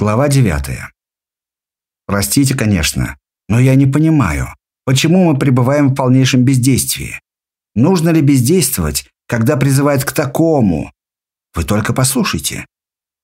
Глава 9. Простите, конечно, но я не понимаю, почему мы пребываем в полнейшем бездействии. Нужно ли бездействовать, когда призывают к такому? Вы только послушайте.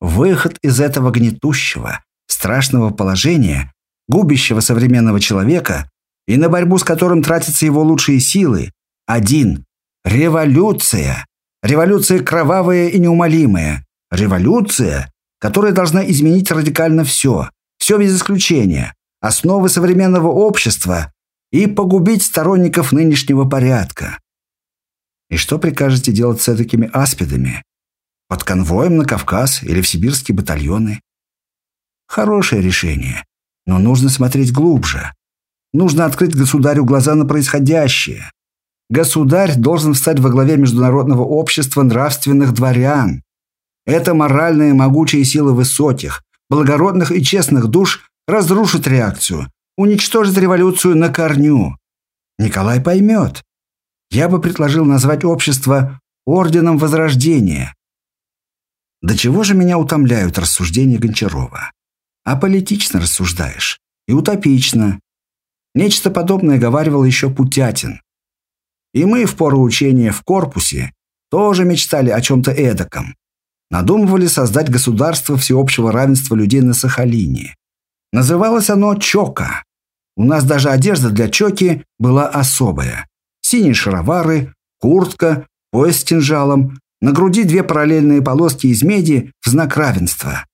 Выход из этого гнетущего, страшного положения, губящего современного человека и на борьбу с которым тратятся его лучшие силы, один – революция. Революция кровавая и неумолимая. Революция, которая должна изменить радикально все, все без исключения, основы современного общества и погубить сторонников нынешнего порядка. И что прикажете делать с такими аспидами? Под конвоем на Кавказ или в сибирские батальоны? Хорошее решение, но нужно смотреть глубже. Нужно открыть государю глаза на происходящее. Государь должен встать во главе международного общества нравственных дворян, эта моральная могучая сила высоких, благородных и честных душ разрушит реакцию, уничтожит революцию на корню. Николай поймет. Я бы предложил назвать общество Орденом Возрождения. До чего же меня утомляют рассуждения Гончарова? А политично рассуждаешь. И утопично. Нечто подобное говаривал еще Путятин. И мы в пору учения в корпусе тоже мечтали о чем-то эдаком. Надумывали создать государство всеобщего равенства людей на Сахалине. Называлось оно Чока. У нас даже одежда для Чоки была особая. Синие шаровары, куртка, пояс с кинжалом, на груди две параллельные полоски из меди в знак равенства.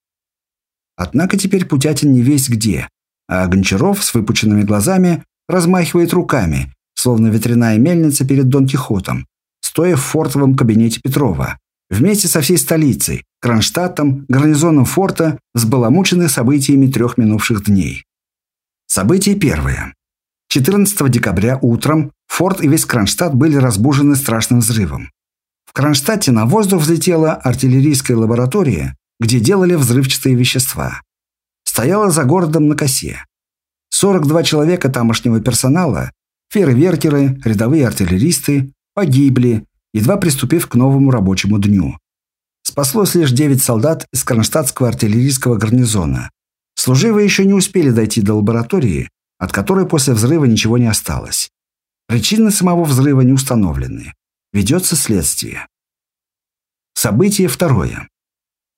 Однако теперь Путятин не весь где, а Гончаров с выпученными глазами размахивает руками, словно ветряная мельница перед Дон Кихотом, стоя в фортовом кабинете Петрова, вместе со всей столицей, Кронштадтом, гарнизоном форта, взбаламучены событиями трех минувших дней. Событие первое. 14 декабря утром форт и весь Кронштадт были разбужены страшным взрывом. В Кронштадте на воздух взлетела артиллерийская лаборатория, где делали взрывчатые вещества. Стояла за городом на косе. 42 человека тамошнего персонала, фейерверкеры, рядовые артиллеристы, погибли, едва приступив к новому рабочему дню. Спаслось лишь девять солдат из Кронштадтского артиллерийского гарнизона. Служивые еще не успели дойти до лаборатории, от которой после взрыва ничего не осталось. Причины самого взрыва не установлены. Ведется следствие. Событие второе.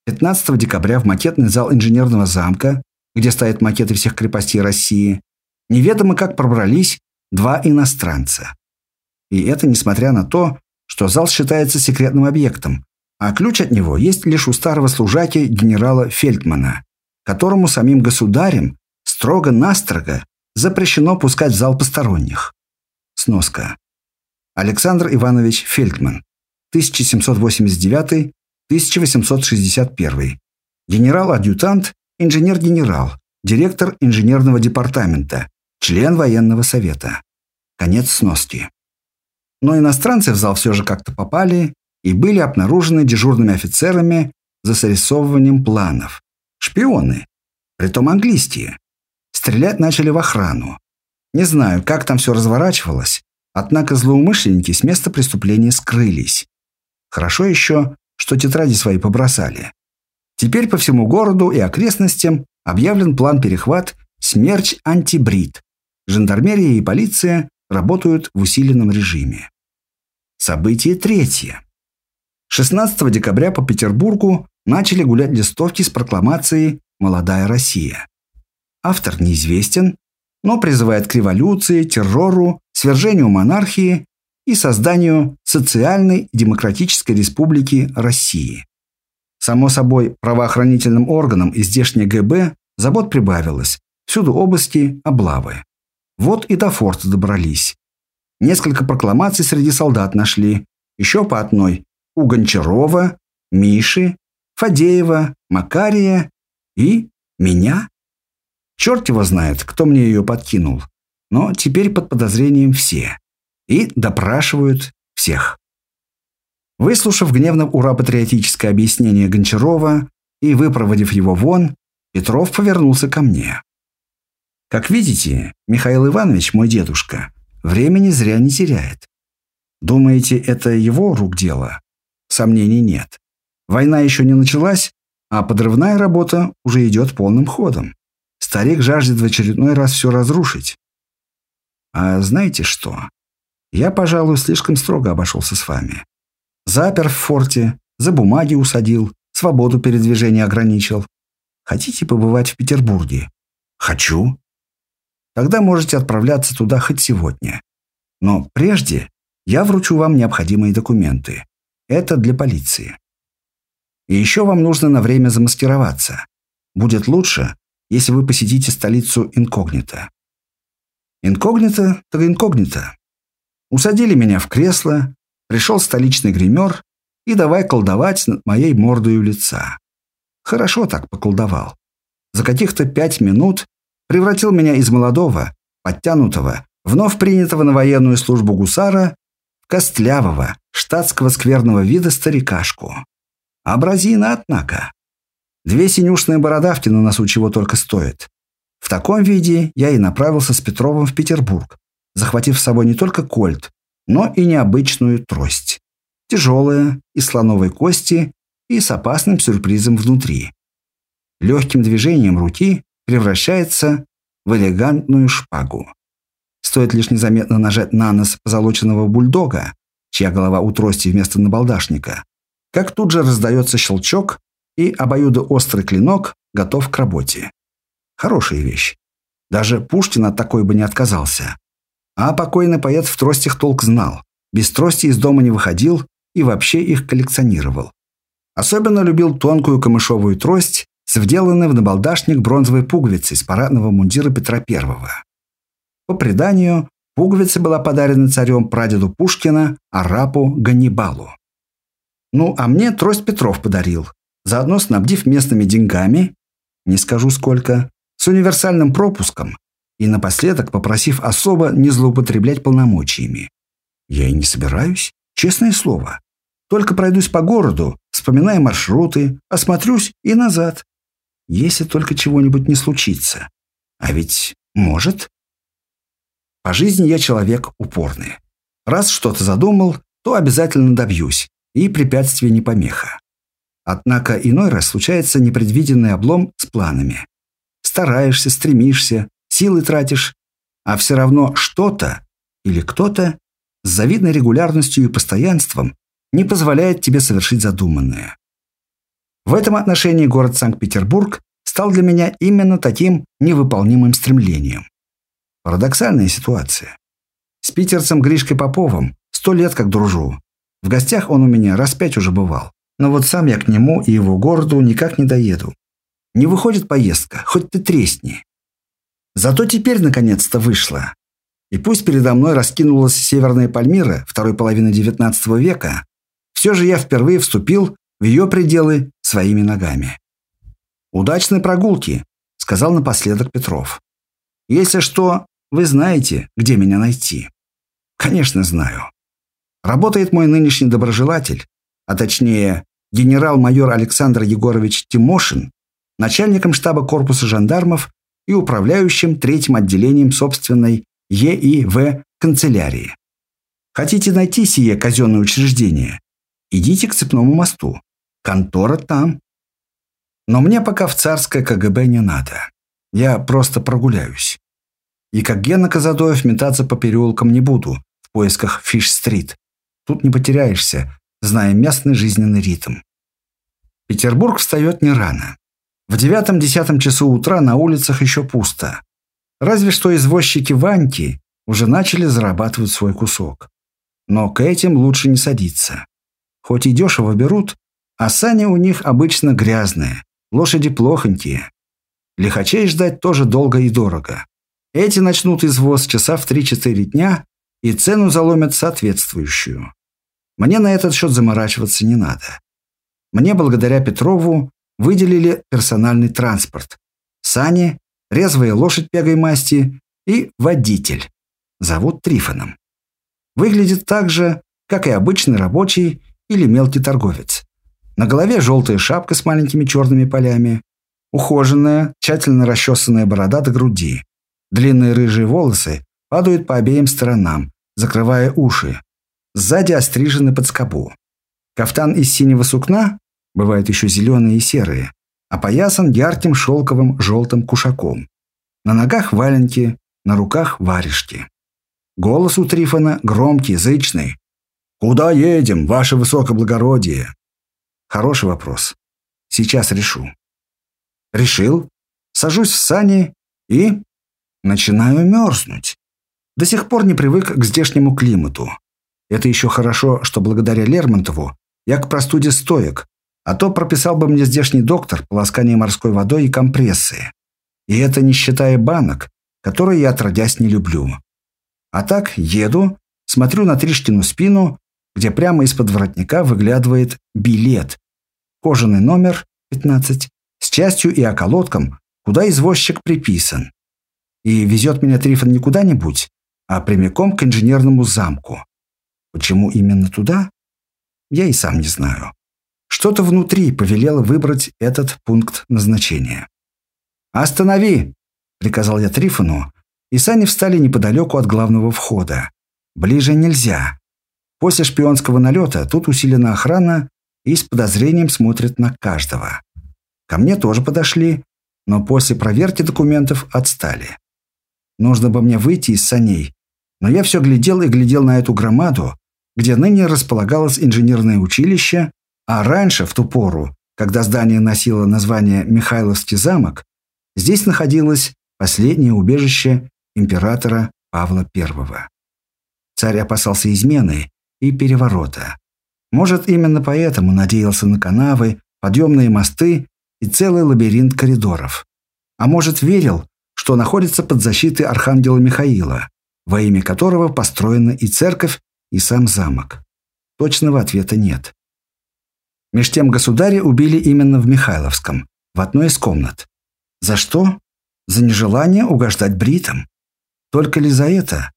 15 декабря в макетный зал инженерного замка, где стоят макеты всех крепостей России, неведомо как пробрались два иностранца. И это несмотря на то, что зал считается секретным объектом, а ключ от него есть лишь у старого служаки генерала Фельдмана, которому самим государем строго-настрого запрещено пускать в зал посторонних. Сноска. Александр Иванович Фельдман, 1789-1861. Генерал-адъютант, инженер-генерал, директор инженерного департамента, член военного совета. Конец сноски. Но иностранцы в зал все же как-то попали и были обнаружены дежурными офицерами за срисовыванием планов. Шпионы. Притом английские. Стрелять начали в охрану. Не знаю, как там все разворачивалось, однако злоумышленники с места преступления скрылись. Хорошо еще, что тетради свои побросали. Теперь по всему городу и окрестностям объявлен план перехват «Смерч антибрид». Жандармерия и полиция работают в усиленном режиме. Событие третье. 16 декабря по Петербургу начали гулять листовки с прокламацией «Молодая Россия». Автор неизвестен, но призывает к революции, террору, свержению монархии и созданию социальной демократической республики России. Само собой, правоохранительным органам и здешней ГБ забот прибавилось, всюду области облавы. Вот и до форта добрались. Несколько прокламаций среди солдат нашли. Еще по одной. У Гончарова, Миши, Фадеева, Макария и меня. Черт его знает, кто мне ее подкинул. Но теперь под подозрением все. И допрашивают всех. Выслушав гневно ура-патриотическое объяснение Гончарова и выпроводив его вон, Петров повернулся ко мне. Как видите, Михаил Иванович, мой дедушка, Времени зря не теряет. Думаете, это его рук дело? Сомнений нет. Война еще не началась, А подрывная работа уже идет полным ходом. Старик жаждет в очередной раз все разрушить. А знаете что? Я, пожалуй, слишком строго обошелся с вами. Запер в форте, за бумаги усадил, свободу передвижения ограничил. Хотите побывать в Петербурге? Хочу. Тогда можете отправляться туда хоть сегодня. Но прежде я вручу вам необходимые документы. Это для полиции. И еще вам нужно на время замаскироваться. Будет лучше, если вы посетите столицу инкогнито. Инкогнито так инкогнито. Усадили меня в кресло, пришел столичный гример и давай колдовать над моей мордою лица. Хорошо так поколдовал. За каких-то пять минут превратил меня из молодого, подтянутого, вновь принятого на военную службу гусара в костлявого, штатского скверного вида старикашку. Абразина, однако. Две синюшные бородавки на носу чего только стоят. В таком виде я и направился с Петровым в Петербург, захватив с собой не только кольт, но и необычную трость. Тяжелая, из слоновой кости и с опасным сюрпризом внутри. Легким движением руки превращается в элегантную шпагу. Стоит лишь незаметно нажать на нос позолоченного бульдога, чья голова у трости вместо набалдашника, как тут же раздается щелчок, и обоюдоострый клинок готов к работе. Хорошая вещь. Даже Пушкин от такой бы не отказался. А покойный поэт в тростях толк знал. Без трости из дома не выходил и вообще их коллекционировал. Особенно любил тонкую камышовую трость с вделанной в набалдашник бронзовой пуговицей с парадного мундира Петра I. По преданию, пуговица была подарена царем прадеду Пушкина арапу Ганнибалу. Ну, а мне трость Петров подарил, заодно снабдив местными деньгами, не скажу сколько, с универсальным пропуском и напоследок попросив особо не злоупотреблять полномочиями. Я и не собираюсь, честное слово. Только пройдусь по городу, вспоминая маршруты, осмотрюсь и назад. Если только чего-нибудь не случится. А ведь может. По жизни я человек упорный. Раз что-то задумал, то обязательно добьюсь, и препятствие не помеха. Однако иной раз случается непредвиденный облом с планами. Стараешься, стремишься, силы тратишь, а все равно что-то или кто-то с завидной регулярностью и постоянством не позволяет тебе совершить задуманное. В этом отношении город Санкт-Петербург стал для меня именно таким невыполнимым стремлением. Парадоксальная ситуация. С питерцем Гришкой Поповым сто лет как дружу. В гостях он у меня раз пять уже бывал. Но вот сам я к нему и его городу никак не доеду. Не выходит поездка, хоть ты тресни. Зато теперь наконец-то вышла. И пусть передо мной раскинулась северная Пальмира второй половины XIX века, все же я впервые вступил в ее пределы своими ногами. «Удачной прогулки», — сказал напоследок Петров. «Если что, вы знаете, где меня найти». «Конечно, знаю. Работает мой нынешний доброжелатель, а точнее генерал-майор Александр Егорович Тимошин, начальником штаба корпуса жандармов и управляющим третьим отделением собственной ЕИВ канцелярии. Хотите найти сие казенное учреждение? Идите к цепному мосту. Контора там. Но мне пока в царское КГБ не надо. Я просто прогуляюсь. И как Гена Казадоев метаться по переулкам не буду в поисках Фиш-стрит. Тут не потеряешься, зная местный жизненный ритм. Петербург встает не рано. В девятом-десятом часу утра на улицах еще пусто. Разве что извозчики Ваньки уже начали зарабатывать свой кусок. Но к этим лучше не садиться. Хоть и дешево берут, а сани у них обычно грязные, лошади плохонькие. Лихачей ждать тоже долго и дорого. Эти начнут извоз часа в 3-4 дня и цену заломят соответствующую. Мне на этот счет заморачиваться не надо. Мне благодаря Петрову выделили персональный транспорт. Сани, резвая лошадь пегой масти и водитель. Зовут Трифоном. Выглядит так же, как и обычный рабочий или мелкий торговец. На голове желтая шапка с маленькими черными полями, ухоженная, тщательно расчесанная борода до груди. Длинные рыжие волосы падают по обеим сторонам, закрывая уши. Сзади острижены под скобу. Кафтан из синего сукна, бывают еще зеленые и серые, опоясан ярким шелковым желтым кушаком. На ногах валенки, на руках варежки. Голос у Трифона громкий, зычный. «Куда едем, ваше высокоблагородие?» Хороший вопрос. Сейчас решу. Решил. Сажусь в сани и... Начинаю мерзнуть. До сих пор не привык к здешнему климату. Это еще хорошо, что благодаря Лермонтову я к простуде стоек, а то прописал бы мне здешний доктор полоскание морской водой и компрессы. И это не считая банок, которые я отродясь не люблю. А так еду, смотрю на Тришкину спину, где прямо из-под воротника выглядывает билет. Кожаный номер 15 с частью и околотком, куда извозчик приписан. И везет меня Трифон не куда-нибудь, а прямиком к инженерному замку. Почему именно туда? Я и сам не знаю. Что-то внутри повелело выбрать этот пункт назначения. «Останови!» – приказал я Трифону, и сани встали неподалеку от главного входа. Ближе нельзя. После шпионского налета тут усилена охрана и с подозрением смотрят на каждого. Ко мне тоже подошли, но после проверки документов отстали. Нужно бы мне выйти из саней, но я все глядел и глядел на эту громаду, где ныне располагалось инженерное училище, а раньше, в ту пору, когда здание носило название Михайловский замок, здесь находилось последнее убежище императора Павла I. Царь опасался измены и переворота. Может, именно поэтому надеялся на канавы, подъемные мосты и целый лабиринт коридоров. А может, верил, что находится под защитой архангела Михаила, во имя которого построена и церковь, и сам замок. Точного ответа нет. Меж тем государя убили именно в Михайловском, в одной из комнат. За что? За нежелание угождать бритам. Только ли за это?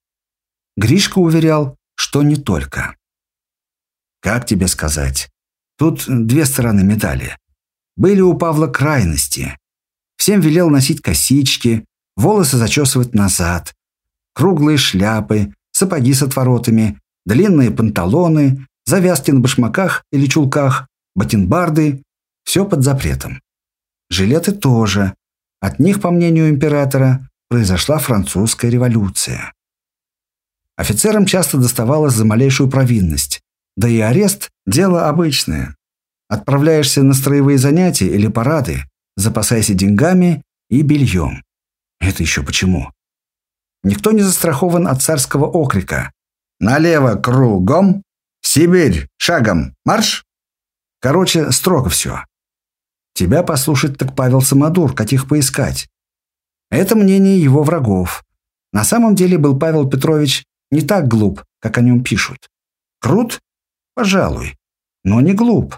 Гришка уверял, что не только. Как тебе сказать? Тут две стороны медали. Были у Павла крайности. Всем велел носить косички, волосы зачесывать назад, круглые шляпы, сапоги с отворотами, длинные панталоны, завязки на башмаках или чулках, Бакенбарды – все под запретом. Жилеты тоже. От них, по мнению императора, произошла французская революция. Офицерам часто доставалось за малейшую провинность. Да и арест – дело обычное. Отправляешься на строевые занятия или парады, запасайся деньгами и бельем. Это еще почему? Никто не застрахован от царского окрика. «Налево кругом! Сибирь шагом марш!» Короче, строго все. Тебя послушать так Павел Самодур, каких поискать. Это мнение его врагов. На самом деле был Павел Петрович не так глуп, как о нем пишут. Крут? Пожалуй. Но не глуп.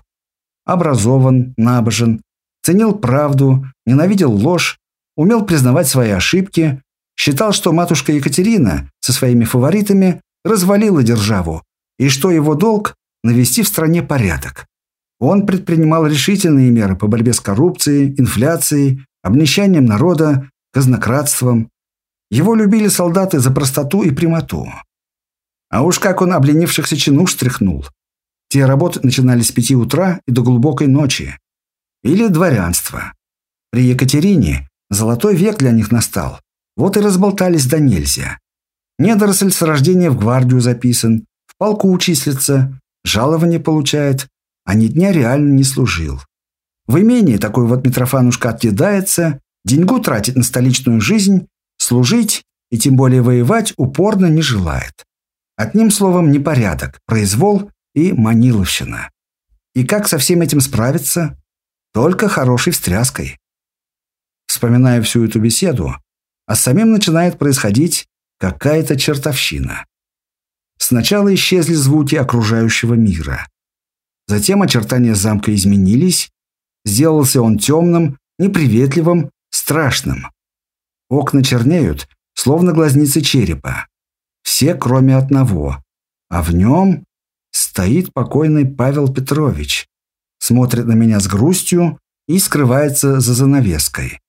Образован, набожен, ценил правду, ненавидел ложь, умел признавать свои ошибки, считал, что матушка Екатерина со своими фаворитами развалила державу, и что его долг – навести в стране порядок. Он предпринимал решительные меры по борьбе с коррупцией, инфляцией, обнищанием народа, казнократством. Его любили солдаты за простоту и прямоту. А уж как он обленившихся чинуш стряхнул. Те работы начинались с пяти утра и до глубокой ночи. Или дворянство. При Екатерине золотой век для них настал. Вот и разболтались до нельзя. Недоросль с рождения в гвардию записан, в полку числится, жалование получает, а ни дня реально не служил. В имении такой вот Митрофанушка отъедается, деньгу тратит на столичную жизнь, служить и тем более воевать упорно не желает. Одним словом, непорядок, произвол и маниловщина. И как со всем этим справиться? Только хорошей встряской. Вспоминая всю эту беседу, а самим начинает происходить какая-то чертовщина. Сначала исчезли звуки окружающего мира. Затем очертания замка изменились. Сделался он темным, неприветливым, страшным. Окна чернеют, словно глазницы черепа. Все, кроме одного. А в нем стоит покойный Павел Петрович. Смотрит на меня с грустью и скрывается за занавеской.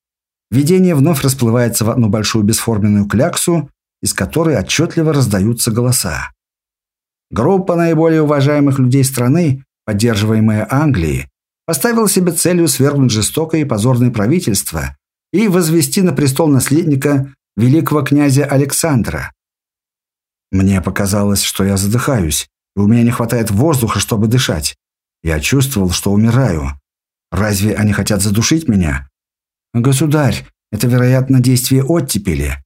Видение вновь расплывается в одну большую бесформенную кляксу, из которой отчетливо раздаются голоса. Группа наиболее уважаемых людей страны поддерживаемая Англией, поставил себе целью свергнуть жестокое и позорное правительство и возвести на престол наследника великого князя Александра. Мне показалось, что я задыхаюсь, и у меня не хватает воздуха, чтобы дышать. Я чувствовал, что умираю. Разве они хотят задушить меня? Государь, это, вероятно, действие оттепели.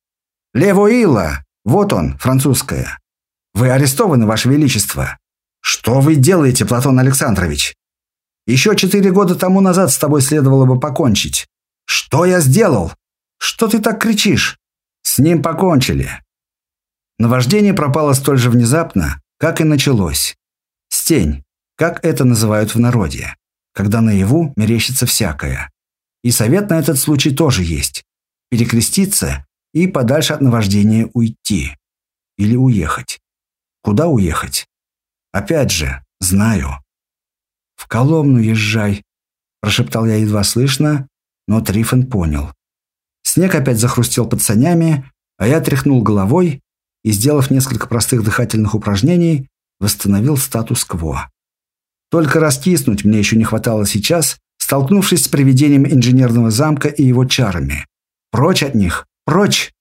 Левоила! Вот он, французская. Вы арестованы, Ваше Величество. Что вы делаете, Платон Александрович? Еще четыре года тому назад с тобой следовало бы покончить. Что я сделал? Что ты так кричишь? С ним покончили. Наваждение пропало столь же внезапно, как и началось. Стень, как это называют в народе, когда наяву мерещится всякое. И совет на этот случай тоже есть. Перекреститься и подальше от наваждения уйти. Или уехать. Куда уехать? Опять же, знаю. «В Коломну езжай», – прошептал я едва слышно, но Трифон понял. Снег опять захрустел под санями, а я тряхнул головой и, сделав несколько простых дыхательных упражнений, восстановил статус-кво. Только раскиснуть мне еще не хватало сейчас, столкнувшись с привидением инженерного замка и его чарами. Прочь от них! Прочь!